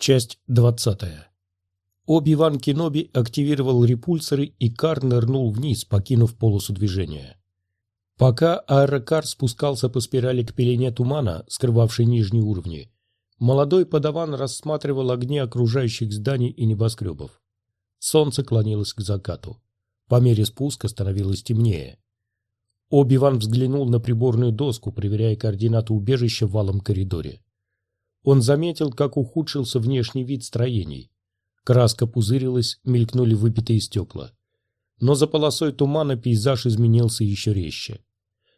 Часть двадцатая. Оби-Ван Кеноби активировал репульсоры, и кар нырнул вниз, покинув полосу движения. Пока аэрокар спускался по спирали к пелене тумана, скрывавшей нижние уровни, молодой подаван рассматривал огни окружающих зданий и небоскребов. Солнце клонилось к закату. По мере спуска становилось темнее. Оби-Ван взглянул на приборную доску, проверяя координаты убежища в валом коридоре. Он заметил, как ухудшился внешний вид строений. Краска пузырилась, мелькнули выбитые стекла. Но за полосой тумана пейзаж изменился еще резче.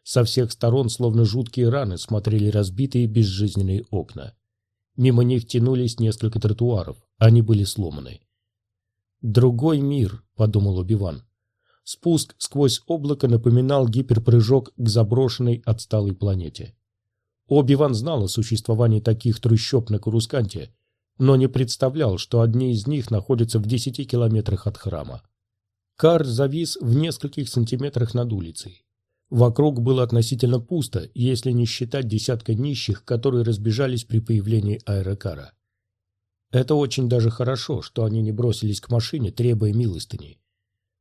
Со всех сторон, словно жуткие раны, смотрели разбитые безжизненные окна. Мимо них тянулись несколько тротуаров, они были сломаны. «Другой мир», — подумал Убиван. Спуск сквозь облако напоминал гиперпрыжок к заброшенной отсталой планете. Оби-Ван знал о существовании таких трущоб на Курусканте, но не представлял, что одни из них находятся в десяти километрах от храма. Кар завис в нескольких сантиметрах над улицей. Вокруг было относительно пусто, если не считать десятка нищих, которые разбежались при появлении аэрокара. Это очень даже хорошо, что они не бросились к машине, требуя милостыни.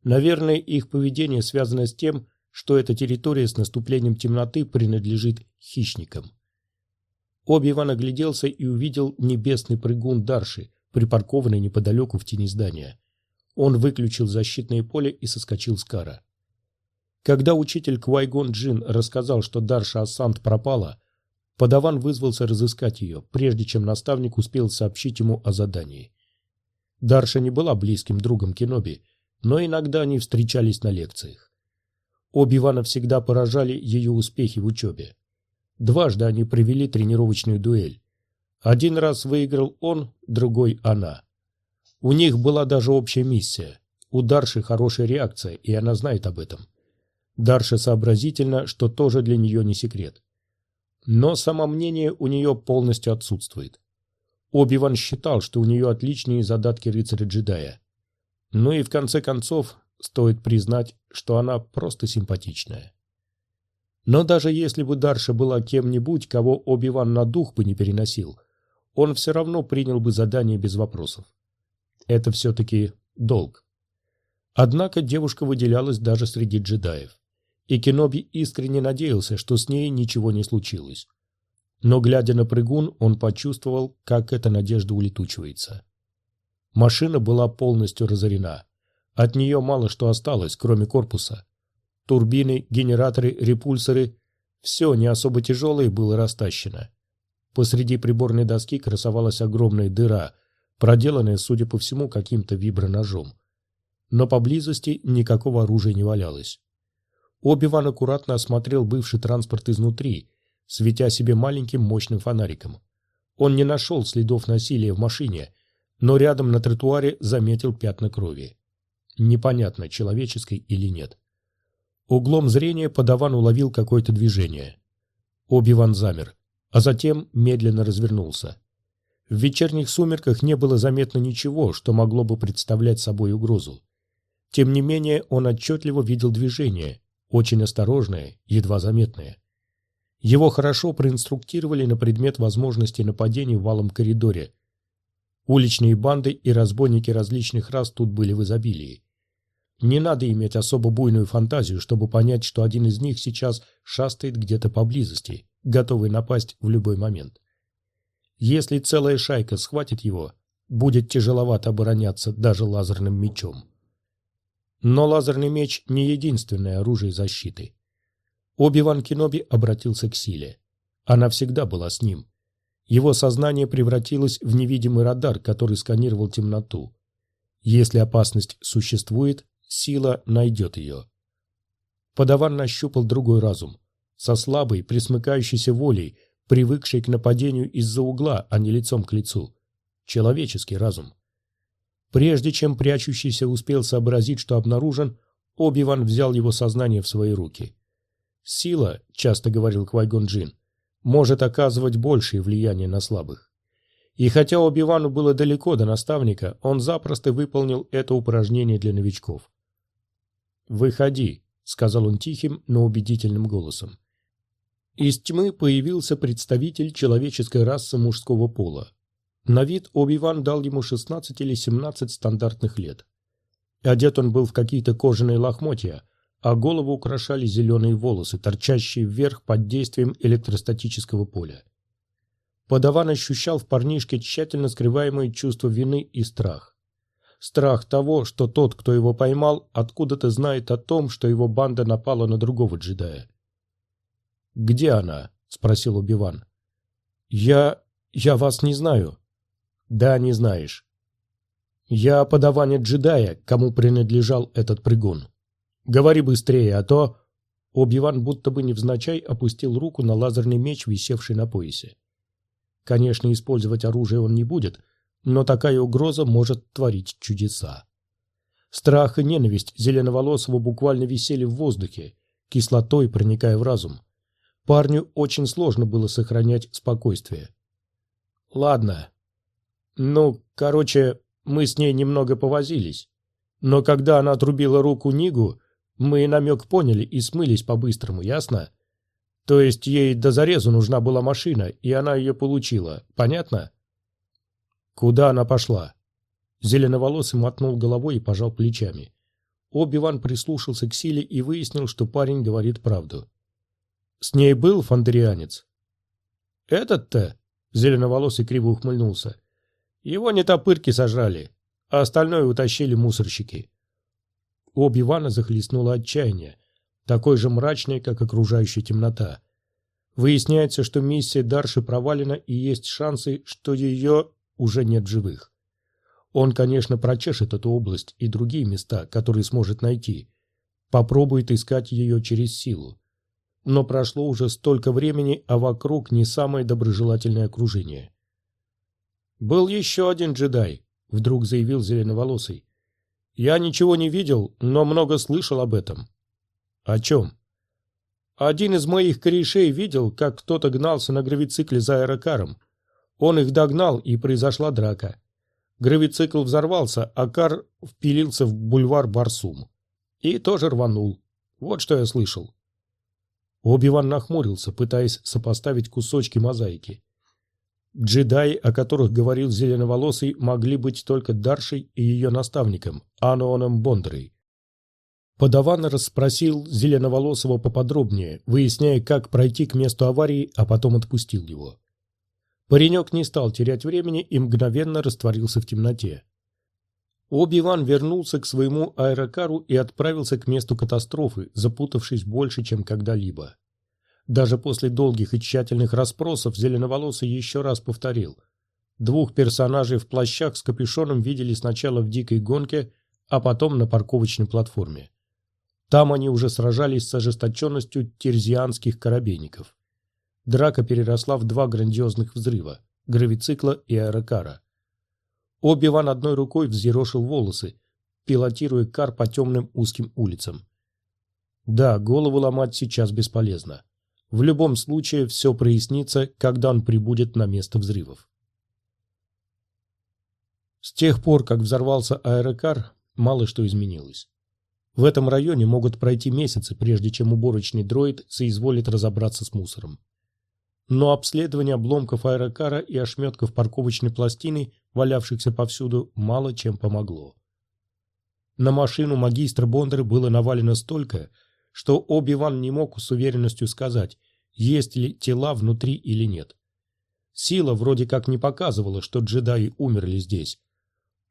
Наверное, их поведение связано с тем, что эта территория с наступлением темноты принадлежит хищникам. Оби-Ван огляделся и увидел небесный прыгун Дарши, припаркованный неподалеку в тени здания. Он выключил защитное поле и соскочил с кара. Когда учитель Квайгон Джин рассказал, что Дарша Ассант пропала, подаван вызвался разыскать ее, прежде чем наставник успел сообщить ему о задании. Дарша не была близким другом Кеноби, но иногда они встречались на лекциях. Оби-Вана всегда поражали ее успехи в учебе. Дважды они провели тренировочную дуэль. Один раз выиграл он, другой она. У них была даже общая миссия. У Дарши хорошая реакция, и она знает об этом. Дарша сообразительна, что тоже для нее не секрет. Но самомнение у нее полностью отсутствует. Оби-Ван считал, что у нее отличные задатки рыцаря-джедая. Ну и в конце концов, стоит признать, что она просто симпатичная. Но даже если бы Дарша была кем-нибудь, кого Оби-Ван на дух бы не переносил, он все равно принял бы задание без вопросов. Это все-таки долг. Однако девушка выделялась даже среди джедаев, и Кеноби искренне надеялся, что с ней ничего не случилось. Но, глядя на прыгун, он почувствовал, как эта надежда улетучивается. Машина была полностью разорена. От нее мало что осталось, кроме корпуса турбины, генераторы, репульсоры – все не особо тяжелое было растащено. Посреди приборной доски красовалась огромная дыра, проделанная, судя по всему, каким-то виброножом. Но поблизости никакого оружия не валялось. Оби-Ван аккуратно осмотрел бывший транспорт изнутри, светя себе маленьким мощным фонариком. Он не нашел следов насилия в машине, но рядом на тротуаре заметил пятна крови. Непонятно, человеческой или нет. Углом зрения подаван уловил какое-то движение. Оби-Ван замер, а затем медленно развернулся. В вечерних сумерках не было заметно ничего, что могло бы представлять собой угрозу. Тем не менее, он отчетливо видел движение, очень осторожное, едва заметное. Его хорошо проинструктировали на предмет возможности нападений в валом коридоре. Уличные банды и разбойники различных рас тут были в изобилии. Не надо иметь особо буйную фантазию, чтобы понять, что один из них сейчас шастает где-то поблизости, готовый напасть в любой момент. Если целая шайка схватит его, будет тяжеловато обороняться даже лазерным мечом. Но лазерный меч не единственное оружие защиты. Оби-Ван Кеноби обратился к силе. Она всегда была с ним. Его сознание превратилось в невидимый радар, который сканировал темноту. Если опасность существует, сила найдет ее. Подаван нащупал другой разум, со слабой, присмыкающейся волей, привыкшей к нападению из-за угла, а не лицом к лицу. Человеческий разум. Прежде чем прячущийся успел сообразить, что обнаружен, Оби-Ван взял его сознание в свои руки. «Сила», — часто говорил Квайгон Джин, — «может оказывать большее влияние на слабых». И хотя Оби-Вану было далеко до наставника, он запросто выполнил это упражнение для новичков. «Выходи», — сказал он тихим, но убедительным голосом. Из тьмы появился представитель человеческой расы мужского пола. На вид Оби-Ван дал ему 16 или 17 стандартных лет. Одет он был в какие-то кожаные лохмотья, а голову украшали зеленые волосы, торчащие вверх под действием электростатического поля. Подаван ощущал в парнишке тщательно скрываемое чувство вины и страх. Страх того, что тот, кто его поймал, откуда-то знает о том, что его банда напала на другого джедая. «Где она?» — спросил Убиван. «Я... я вас не знаю». «Да, не знаешь. Я подаване джедая, кому принадлежал этот прыгун. Говори быстрее, а то...» Оби-Ван будто бы невзначай опустил руку на лазерный меч, висевший на поясе. Конечно, использовать оружие он не будет, но такая угроза может творить чудеса. Страх и ненависть Зеленоволосого буквально висели в воздухе, кислотой проникая в разум. Парню очень сложно было сохранять спокойствие. «Ладно. Ну, короче, мы с ней немного повозились. Но когда она отрубила руку Нигу, мы намек поняли и смылись по-быстрому, ясно? То есть ей до зарезу нужна была машина, и она ее получила. Понятно? Куда она пошла? Зеленоволосый мотнул головой и пожал плечами. Оби-Ван прислушался к силе и выяснил, что парень говорит правду. С ней был фондерианец? Этот-то? Зеленоволосый криво ухмыльнулся. Его не топырки сожрали, а остальное утащили мусорщики. Оби-Вана захлестнуло отчаяние такой же мрачной, как окружающая темнота. Выясняется, что миссия Дарши провалена и есть шансы, что ее уже нет живых. Он, конечно, прочешет эту область и другие места, которые сможет найти. Попробует искать ее через силу. Но прошло уже столько времени, а вокруг не самое доброжелательное окружение. «Был еще один джедай», — вдруг заявил Зеленоволосый. «Я ничего не видел, но много слышал об этом. О чем? Один из моих корешей видел, как кто-то гнался на гравицикле за аэрокаром. Он их догнал, и произошла драка. Гравицикл взорвался, а кар впилился в бульвар Барсум. И тоже рванул. Вот что я слышал. Оби-Ван нахмурился, пытаясь сопоставить кусочки мозаики. Джедаи, о которых говорил Зеленоволосый, могли быть только Даршей и ее наставником, Анооном Бондрой. Подаван расспросил Зеленоволосого поподробнее, выясняя, как пройти к месту аварии, а потом отпустил его. Паренек не стал терять времени и мгновенно растворился в темноте. Оби-Ван вернулся к своему аэрокару и отправился к месту катастрофы, запутавшись больше, чем когда-либо. Даже после долгих и тщательных расспросов Зеленоволосый еще раз повторил. Двух персонажей в плащах с капюшоном видели сначала в дикой гонке, а потом на парковочной платформе. Там они уже сражались с ожесточенностью терзианских корабейников. Драка переросла в два грандиозных взрыва – гравицикла и аэрокара. Оби-Ван одной рукой взъерошил волосы, пилотируя кар по темным узким улицам. Да, голову ломать сейчас бесполезно. В любом случае все прояснится, когда он прибудет на место взрывов. С тех пор, как взорвался аэрокар, мало что изменилось. В этом районе могут пройти месяцы, прежде чем уборочный дроид соизволит разобраться с мусором. Но обследование обломков аэрокара и ошметков парковочной пластины, валявшихся повсюду, мало чем помогло. На машину магистра Бондера было навалено столько, что Оби-Ван не мог с уверенностью сказать, есть ли тела внутри или нет. Сила вроде как не показывала, что джедаи умерли здесь.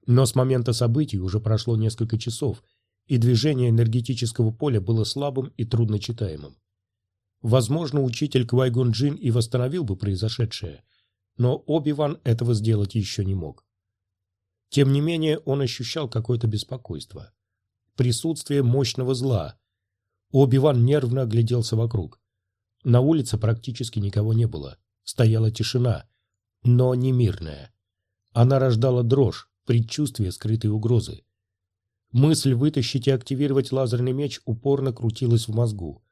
Но с момента событий уже прошло несколько часов – и движение энергетического поля было слабым и трудночитаемым. Возможно, учитель Квайгон Джин и восстановил бы произошедшее, но Оби-Ван этого сделать еще не мог. Тем не менее, он ощущал какое-то беспокойство. Присутствие мощного зла. Оби-Ван нервно огляделся вокруг. На улице практически никого не было. Стояла тишина, но не мирная. Она рождала дрожь, предчувствие скрытой угрозы. Мысль вытащить и активировать лазерный меч упорно крутилась в мозгу.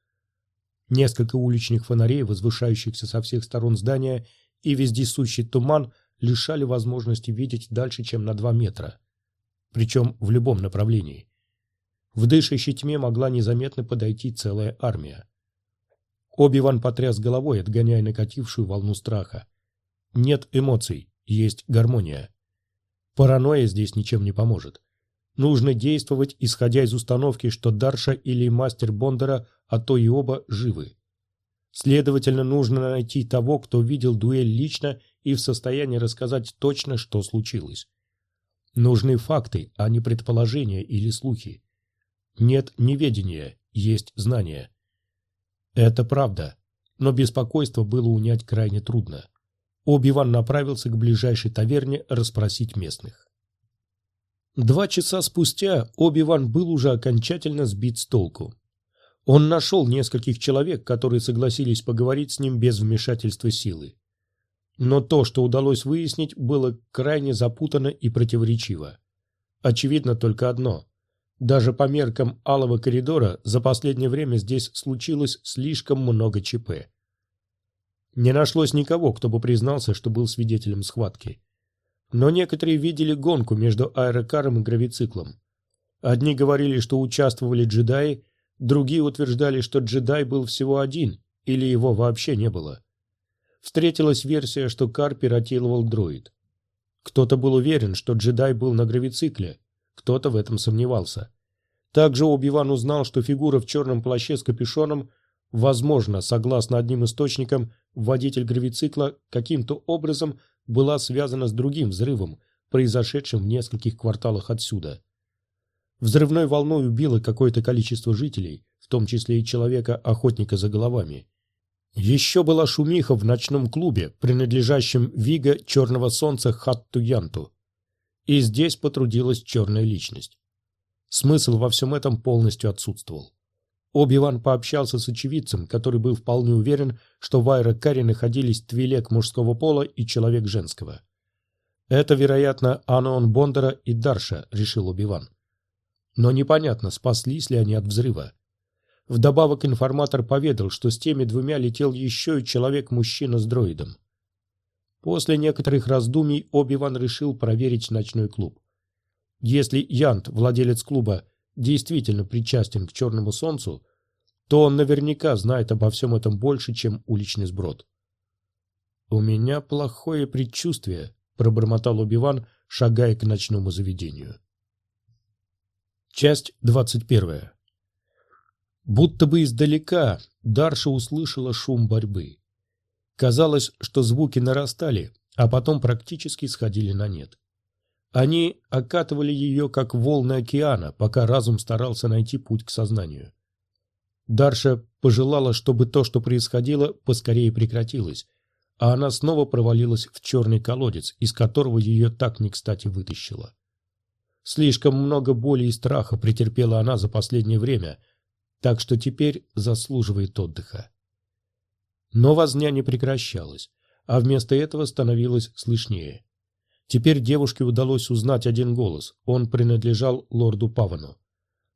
Несколько уличных фонарей, возвышающихся со всех сторон здания, и вездесущий туман лишали возможности видеть дальше, чем на два метра. Причем в любом направлении. В дышащей тьме могла незаметно подойти целая армия. Оби-Ван потряс головой, отгоняя накатившую волну страха. Нет эмоций, есть гармония. Паранойя здесь ничем не поможет. Нужно действовать, исходя из установки, что Дарша или мастер Бондара, а то и оба, живы. Следовательно, нужно найти того, кто видел дуэль лично и в состоянии рассказать точно, что случилось. Нужны факты, а не предположения или слухи. Нет неведения, есть знание. Это правда, но беспокойство было унять крайне трудно. Оби-Ван направился к ближайшей таверне расспросить местных. Два часа спустя Оби-Ван был уже окончательно сбит с толку. Он нашел нескольких человек, которые согласились поговорить с ним без вмешательства силы. Но то, что удалось выяснить, было крайне запутано и противоречиво. Очевидно только одно. Даже по меркам алого коридора за последнее время здесь случилось слишком много ЧП. Не нашлось никого, кто бы признался, что был свидетелем схватки. Но некоторые видели гонку между аэрокаром и гравициклом. Одни говорили, что участвовали джедаи, другие утверждали, что джедай был всего один, или его вообще не было. Встретилась версия, что кар пиратировал дроид. Кто-то был уверен, что джедай был на гравицикле, кто-то в этом сомневался. Также Оби-Ван узнал, что фигура в черном плаще с капюшоном, возможно, согласно одним источникам, водитель гравицикла каким-то образом была связана с другим взрывом, произошедшим в нескольких кварталах отсюда. Взрывной волной убило какое-то количество жителей, в том числе и человека-охотника за головами. Еще была шумиха в ночном клубе, принадлежащем Вига Черного Солнца Хатту Янту. И здесь потрудилась черная личность. Смысл во всем этом полностью отсутствовал. Оби-Ван пообщался с очевидцем, который был вполне уверен, что в аэрокаре находились твилек мужского пола и человек женского. Это, вероятно, Анон Бондара и Дарша, решил Оби-Ван. Но непонятно, спаслись ли они от взрыва. Вдобавок информатор поведал, что с теми двумя летел еще и человек-мужчина с дроидом. После некоторых раздумий Оби-Ван решил проверить ночной клуб. Если Янт, владелец клуба, действительно причастен к Черному Солнцу, то он наверняка знает обо всем этом больше, чем уличный сброд. «У меня плохое предчувствие», — пробормотал Убиван, шагая к ночному заведению. Часть двадцать первая. Будто бы издалека Дарша услышала шум борьбы. Казалось, что звуки нарастали, а потом практически сходили на нет. Они окатывали ее, как волны океана, пока разум старался найти путь к сознанию. Дарша пожелала, чтобы то, что происходило, поскорее прекратилось, а она снова провалилась в черный колодец, из которого ее так не кстати вытащило. Слишком много боли и страха претерпела она за последнее время, так что теперь заслуживает отдыха. Но возня не прекращалась, а вместо этого становилось слышнее. Теперь девушке удалось узнать один голос, он принадлежал лорду Павану.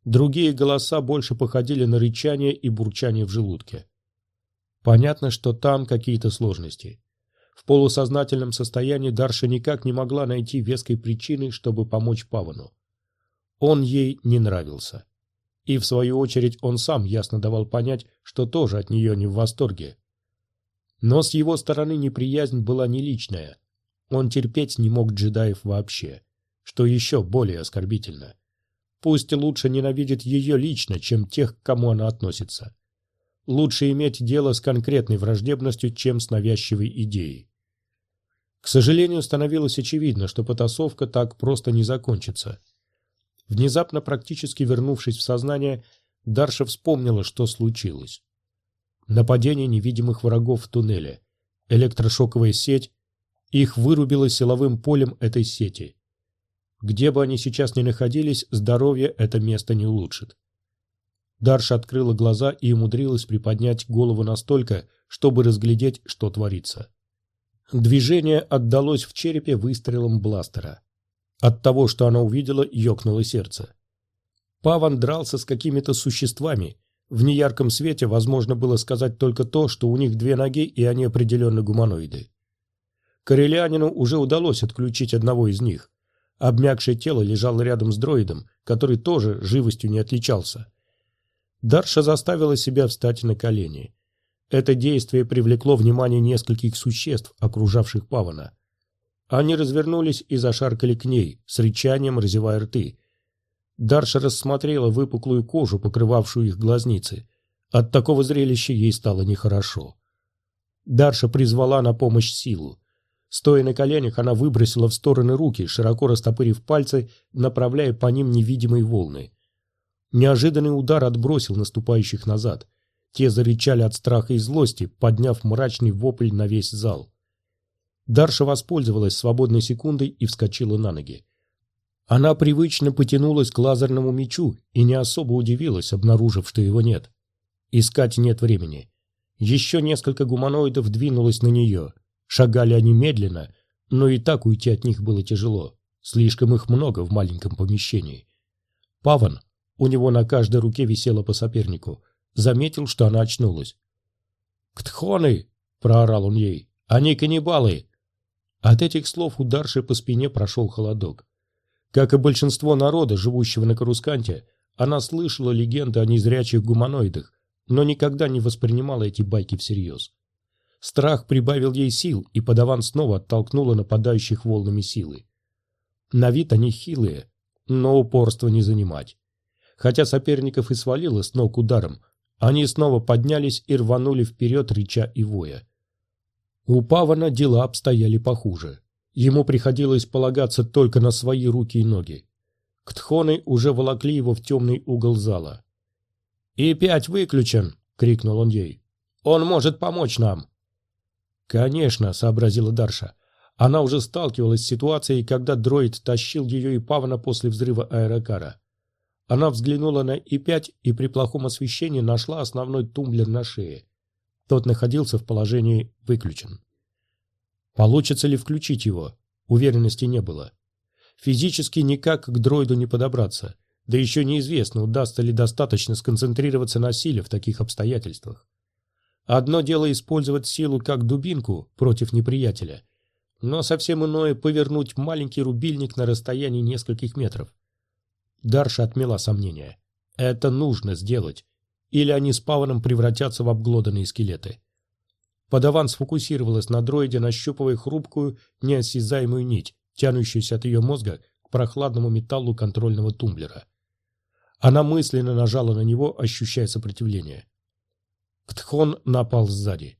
Другие голоса больше походили на рычание и бурчание в желудке. Понятно, что там какие-то сложности. В полусознательном состоянии Дарша никак не могла найти веской причины, чтобы помочь Павану. Он ей не нравился. И в свою очередь он сам ясно давал понять, что тоже от нее не в восторге. Но с его стороны неприязнь была не личная. Он терпеть не мог джедаев вообще, что еще более оскорбительно. Пусть лучше ненавидит ее лично, чем тех, к кому она относится. Лучше иметь дело с конкретной враждебностью, чем с навязчивой идеей. К сожалению, становилось очевидно, что потасовка так просто не закончится. Внезапно, практически вернувшись в сознание, Дарша вспомнила, что случилось. Нападение невидимых врагов в туннеле, электрошоковая сеть, их вырубило силовым полем этой сети. Где бы они сейчас ни находились, здоровье это место не улучшит. Дарша открыла глаза и умудрилась приподнять голову настолько, чтобы разглядеть, что творится. Движение отдалось в черепе выстрелом бластера. От того, что она увидела, ёкнуло сердце. Паван дрался с какими-то существами. В неярком свете возможно было сказать только то, что у них две ноги и они определенно гуманоиды. Корелианину уже удалось отключить одного из них. Обмякшее тело лежало рядом с дроидом, который тоже живостью не отличался. Дарша заставила себя встать на колени. Это действие привлекло внимание нескольких существ, окружавших Павана. Они развернулись и зашаркали к ней, с рычанием разевая рты. Дарша рассмотрела выпуклую кожу, покрывавшую их глазницы. От такого зрелища ей стало нехорошо. Дарша призвала на помощь силу. Стоя на коленях, она выбросила в стороны руки, широко растопырив пальцы, направляя по ним невидимые волны. Неожиданный удар отбросил наступающих назад. Те зарычали от страха и злости, подняв мрачный вопль на весь зал. Дарша воспользовалась свободной секундой и вскочила на ноги. Она привычно потянулась к лазерному мечу и не особо удивилась, обнаружив, что его нет. Искать нет времени. Еще несколько гуманоидов двинулось на нее. Шагали они медленно, но и так уйти от них было тяжело. Слишком их много в маленьком помещении. Паван, у него на каждой руке висело по сопернику, заметил, что она очнулась. «Ктхоны!» — проорал он ей. «Они каннибалы!» От этих слов у Дарши по спине прошел холодок. Как и большинство народа, живущего на Карусканте, она слышала легенды о незрячих гуманоидах, но никогда не воспринимала эти байки всерьез. Страх прибавил ей сил, и подаван снова оттолкнула нападающих волнами силы. На вид они хилые, но упорство не занимать. Хотя соперников и свалило с ног ударом, они снова поднялись и рванули вперед, рыча и воя. У Павана дела обстояли похуже. Ему приходилось полагаться только на свои руки и ноги. Ктхоны уже волокли его в темный угол зала. «И пять выключен!» — крикнул он ей. «Он может помочь нам!» «Конечно!» — сообразила Дарша. Она уже сталкивалась с ситуацией, когда дроид тащил ее и Павана после взрыва аэрокара. Она взглянула на И-5 и при плохом освещении нашла основной тумблер на шее. Тот находился в положении «выключен». Получится ли включить его? Уверенности не было. Физически никак к дроиду не подобраться, да еще неизвестно, удастся ли достаточно сконцентрироваться на силе в таких обстоятельствах. Одно дело использовать силу как дубинку против неприятеля, но совсем иное повернуть маленький рубильник на расстоянии нескольких метров. Дарша отмела сомнения. Это нужно сделать, или они с Паваном превратятся в обглоданные скелеты. Подаван сфокусировалась на дроиде, нащупывая хрупкую, неосязаемую нить, тянущуюся от ее мозга к прохладному металлу контрольного тумблера. Она мысленно нажала на него, ощущая сопротивление. Ктхон напал сзади.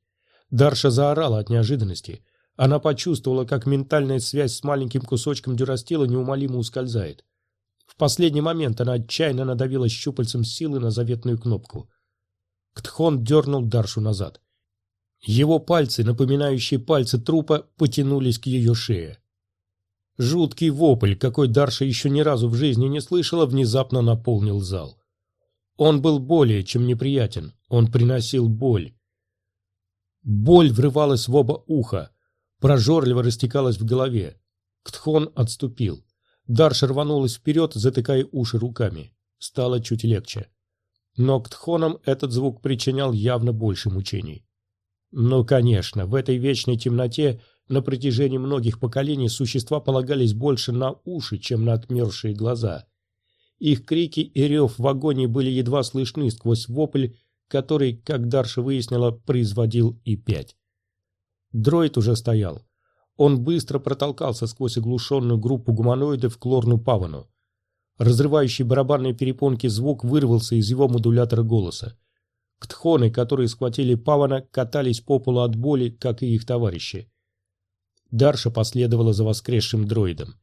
Дарша заорала от неожиданности. Она почувствовала, как ментальная связь с маленьким кусочком дюрастила неумолимо ускользает. В последний момент она отчаянно надавила щупальцем силы на заветную кнопку. Ктхон дернул Даршу назад. Его пальцы, напоминающие пальцы трупа, потянулись к ее шее. Жуткий вопль, какой Дарша еще ни разу в жизни не слышала, внезапно наполнил зал. Он был более чем неприятен, он приносил боль. Боль врывалась в оба уха, прожорливо растекалась в голове. Ктхон отступил. Дарша рванулась вперед, затыкая уши руками. Стало чуть легче. Но к тхонам этот звук причинял явно больше мучений. Ну, конечно, в этой вечной темноте на протяжении многих поколений существа полагались больше на уши, чем на отмершие глаза. Их крики и рев в агонии были едва слышны сквозь вопль, который, как Дарша выяснила, производил и пять. Дроид уже стоял. Он быстро протолкался сквозь оглушенную группу гуманоидов к лорну Павану. Разрывающий барабанные перепонки звук вырвался из его модулятора голоса. Ктхоны, которые схватили Павана, катались по полу от боли, как и их товарищи. Дарша последовала за воскресшим дроидом.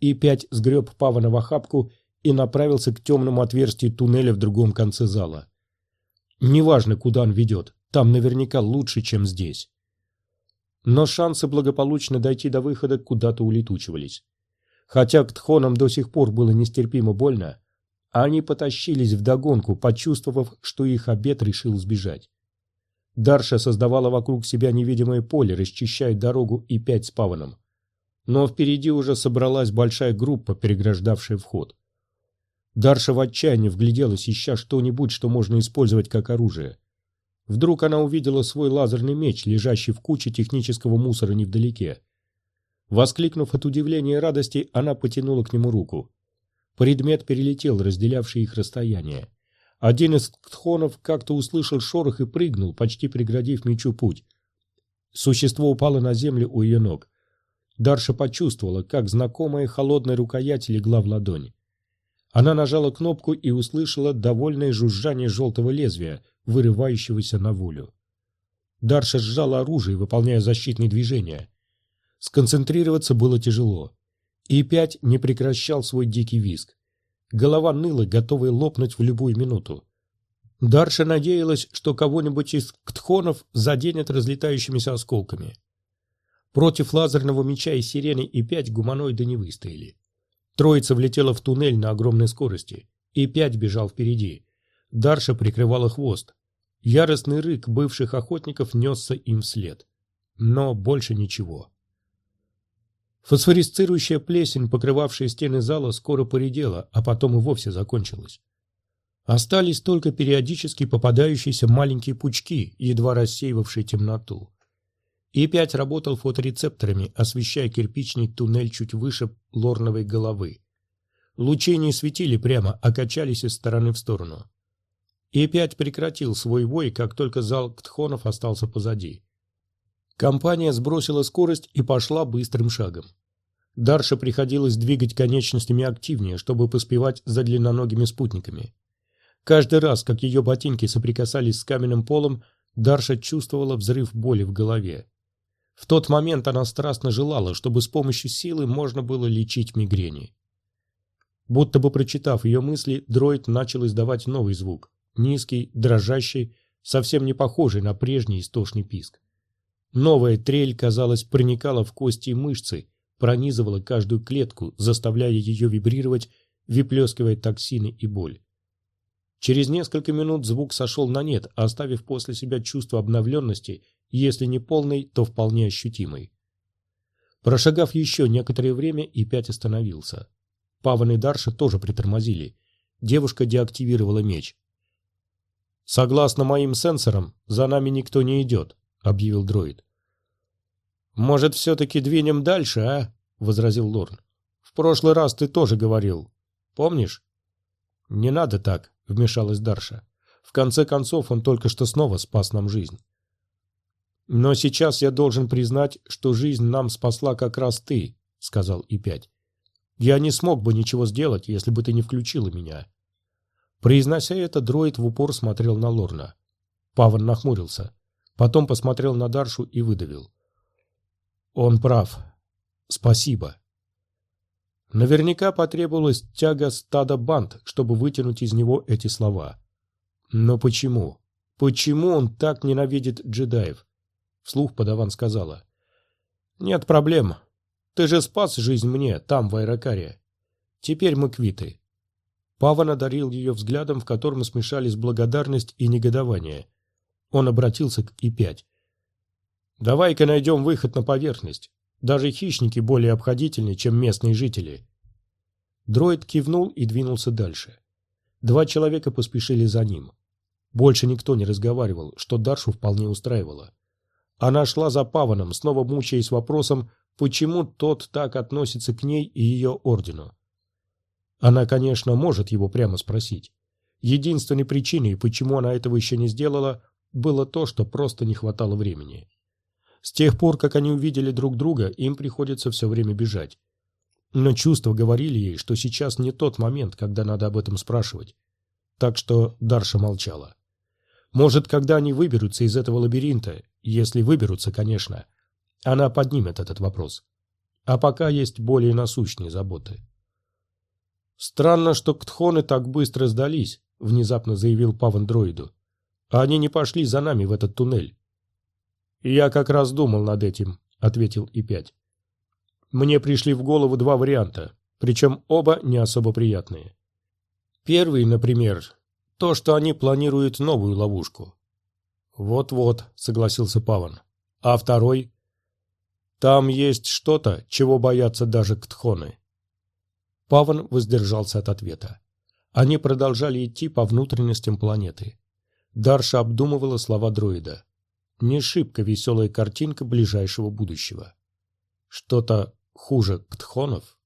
и пять сгреб Павана в охапку и направился к темному отверстию туннеля в другом конце зала. Неважно, куда он ведет, там наверняка лучше, чем здесь но шансы благополучно дойти до выхода куда-то улетучивались. Хотя к тхонам до сих пор было нестерпимо больно, они потащились вдогонку, почувствовав, что их обед решил сбежать. Дарша создавала вокруг себя невидимое поле, расчищая дорогу и пять с. Но впереди уже собралась большая группа, переграждавшая вход. Дарша в отчаянии вгляделась, ища что-нибудь, что можно использовать как оружие. Вдруг она увидела свой лазерный меч, лежащий в куче технического мусора невдалеке. Воскликнув от удивления и радости, она потянула к нему руку. Предмет перелетел, разделявший их расстояние. Один из тхонов как-то услышал шорох и прыгнул, почти преградив мечу путь. Существо упало на землю у ее ног. Дарша почувствовала, как знакомая холодная рукоять легла в ладонь. Она нажала кнопку и услышала довольное жужжание желтого лезвия, вырывающегося на волю. Дарша сжала оружие, выполняя защитные движения. Сконцентрироваться было тяжело. И пять не прекращал свой дикий визг. Голова ныла, готовая лопнуть в любую минуту. Дарша надеялась, что кого-нибудь из ктхонов заденет разлетающимися осколками. Против лазерного меча и сирены и пять гуманоиды не выстояли. Троица влетела в туннель на огромной скорости, и пять бежал впереди. Дарша прикрывала хвост. Яростный рык бывших охотников несся им вслед. Но больше ничего. Фосфорисцирующая плесень, покрывавшая стены зала, скоро поредела, а потом и вовсе закончилась. Остались только периодически попадающиеся маленькие пучки, едва рассеивавшие темноту. И-5 работал фоторецепторами, освещая кирпичный туннель чуть выше лорновой головы. Лучи не светили прямо, а качались из стороны в сторону. И-5 прекратил свой вой, как только зал Ктхонов остался позади. Компания сбросила скорость и пошла быстрым шагом. Дарше приходилось двигать конечностями активнее, чтобы поспевать за длинноногими спутниками. Каждый раз, как ее ботинки соприкасались с каменным полом, Дарша чувствовала взрыв боли в голове. В тот момент она страстно желала, чтобы с помощью силы можно было лечить мигрени. Будто бы прочитав ее мысли, дроид начал издавать новый звук. Низкий, дрожащий, совсем не похожий на прежний истошный писк. Новая трель, казалось, проникала в кости и мышцы, пронизывала каждую клетку, заставляя ее вибрировать, выплескивая токсины и боль. Через несколько минут звук сошел на нет, оставив после себя чувство обновленности, если не полный, то вполне ощутимый. Прошагав еще некоторое время, и пять остановился. Паван и Дарша тоже притормозили. Девушка деактивировала меч. «Согласно моим сенсорам, за нами никто не идет», — объявил дроид. «Может, все-таки двинем дальше, а?» — возразил Лорн. «В прошлый раз ты тоже говорил. Помнишь?» «Не надо так», — вмешалась Дарша. «В конце концов, он только что снова спас нам жизнь». «Но сейчас я должен признать, что жизнь нам спасла как раз ты», — сказал И-5. «Я не смог бы ничего сделать, если бы ты не включила меня». Произнося это, дроид в упор смотрел на Лорна. Паван нахмурился. Потом посмотрел на Даршу и выдавил. «Он прав. Спасибо». Наверняка потребовалась тяга стада банд, чтобы вытянуть из него эти слова. Но почему? Почему он так ненавидит джедаев? Вслух подаван сказала. Нет проблем. Ты же спас жизнь мне, там, в Аэрокаре. Теперь мы квиты. Паван одарил ее взглядом, в котором смешались благодарность и негодование. Он обратился к И-5. «Давай-ка найдем выход на поверхность. Даже хищники более обходительны, чем местные жители. Дроид кивнул и двинулся дальше. Два человека поспешили за ним. Больше никто не разговаривал, что Даршу вполне устраивало. Она шла за Паваном, снова мучаясь вопросом, почему тот так относится к ней и ее ордену. Она, конечно, может его прямо спросить. Единственной причиной, почему она этого еще не сделала, было то, что просто не хватало времени. С тех пор, как они увидели друг друга, им приходится все время бежать. Но чувства говорили ей, что сейчас не тот момент, когда надо об этом спрашивать. Так что Дарша молчала. Может, когда они выберутся из этого лабиринта, если выберутся, конечно, она поднимет этот вопрос. А пока есть более насущные заботы. «Странно, что ктхоны так быстро сдались», — внезапно заявил Паван дроиду. «Они не пошли за нами в этот туннель. «Я как раз думал над этим», — ответил И-5. «Мне пришли в голову два варианта, причем оба не особо приятные. Первый, например, то, что они планируют новую ловушку». «Вот-вот», — согласился Паван. «А второй?» «Там есть что-то, чего боятся даже ктхоны». Паван воздержался от ответа. Они продолжали идти по внутренностям планеты. Дарша обдумывала слова дроида не шибко веселая картинка ближайшего будущего. Что-то хуже ктхонов?